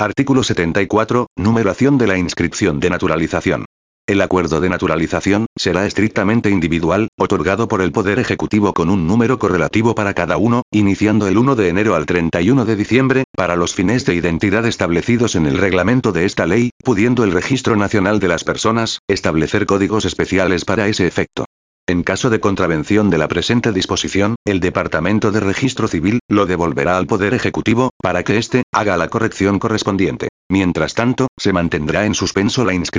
Artículo 74, numeración de la inscripción de naturalización. El acuerdo de naturalización será estrictamente individual, otorgado por el Poder Ejecutivo con un número correlativo para cada uno, iniciando el 1 de enero al 31 de diciembre, para los fines de identidad establecidos en el reglamento de esta ley, pudiendo el Registro Nacional de las Personas establecer códigos especiales para ese efecto. En caso de contravención de la presente disposición, el Departamento de Registro Civil lo devolverá al Poder Ejecutivo, para que éste haga la corrección correspondiente. Mientras tanto, se mantendrá en suspenso la inscripción